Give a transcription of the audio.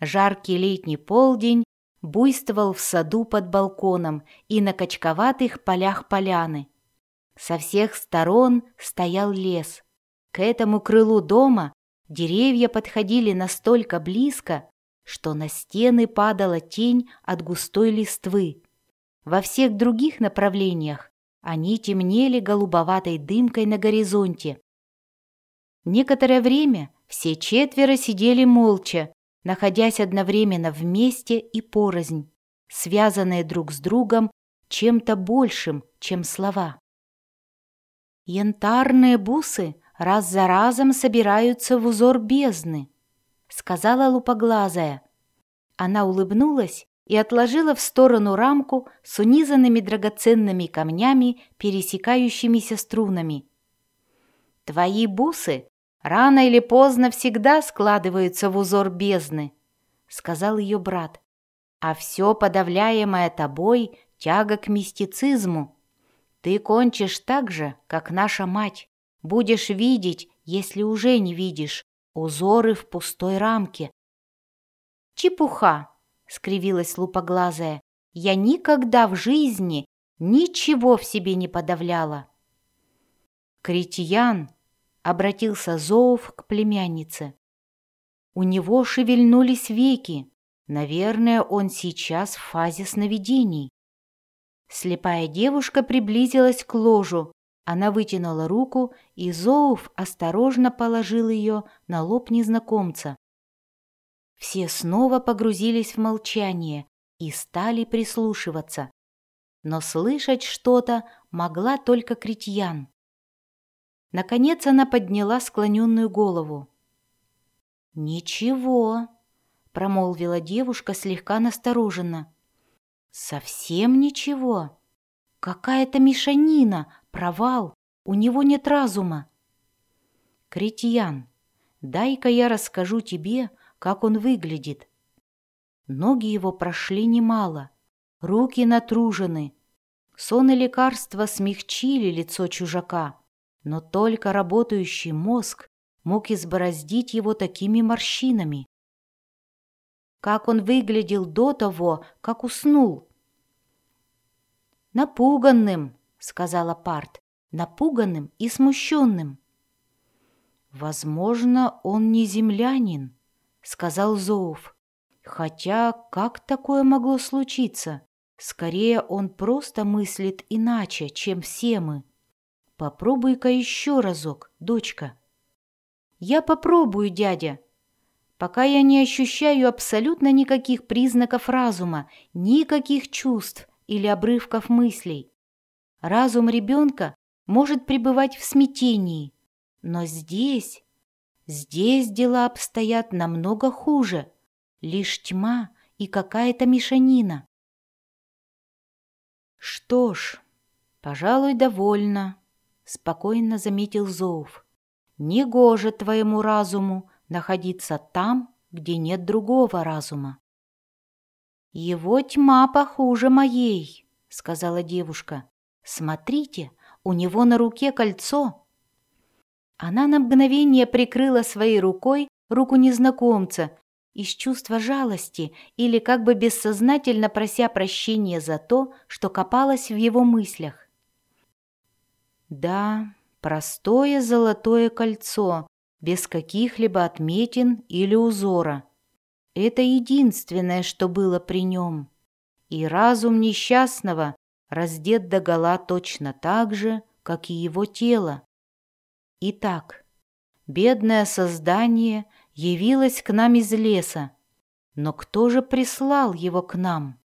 Жаркий летний полдень буйствовал в саду под балконом и на качковатых полях поляны. Со всех сторон стоял лес. К этому крылу дома деревья подходили настолько близко, что на стены падала тень от густой листвы. Во всех других направлениях они темнели голубоватой дымкой на горизонте. Некоторое время все четверо сидели молча, находясь одновременно вместе и порознь, связанные друг с другом чем-то большим, чем слова. «Янтарные бусы раз за разом собираются в узор бездны», сказала лупоглазая. Она улыбнулась и отложила в сторону рамку с унизанными драгоценными камнями, пересекающимися струнами. «Твои бусы рано или поздно всегда складываются в узор бездны», — сказал ее брат. «А все подавляемое тобой — тяга к мистицизму. Ты кончишь так же, как наша мать. Будешь видеть, если уже не видишь, узоры в пустой рамке». «Чепуха!» — скривилась лупоглазая. «Я никогда в жизни ничего в себе не подавляла». «Критьян!» — обратился Зоов к племяннице. У него шевельнулись веки. Наверное, он сейчас в фазе сновидений. Слепая девушка приблизилась к ложу. Она вытянула руку, и Зоуф осторожно положил ее на лоб незнакомца. Все снова погрузились в молчание и стали прислушиваться. Но слышать что-то могла только Критьян. Наконец она подняла склоненную голову. «Ничего», — промолвила девушка слегка настороженно. «Совсем ничего. Какая-то мешанина, провал, у него нет разума». «Критьян, дай-ка я расскажу тебе, как он выглядит. Ноги его прошли немало, руки натружены. Сон и лекарства смягчили лицо чужака, но только работающий мозг мог избороздить его такими морщинами. Как он выглядел до того, как уснул? «Напуганным», — сказала Парт, — «напуганным и смущенным». «Возможно, он не землянин», сказал Зоуф. Хотя как такое могло случиться? Скорее, он просто мыслит иначе, чем все мы. Попробуй-ка еще разок, дочка. Я попробую, дядя. Пока я не ощущаю абсолютно никаких признаков разума, никаких чувств или обрывков мыслей. Разум ребенка может пребывать в смятении, но здесь Здесь дела обстоят намного хуже. Лишь тьма и какая-то мешанина. Что ж, пожалуй, довольно, спокойно заметил Зоуф. Негоже твоему разуму находиться там, где нет другого разума. Его тьма похуже моей, сказала девушка. Смотрите, у него на руке кольцо. Она на мгновение прикрыла своей рукой руку незнакомца из чувства жалости или как бы бессознательно прося прощения за то, что копалась в его мыслях. Да, простое золотое кольцо, без каких-либо отметин или узора. Это единственное, что было при нем. И разум несчастного раздет догола точно так же, как и его тело. Итак, бедное создание явилось к нам из леса, но кто же прислал его к нам?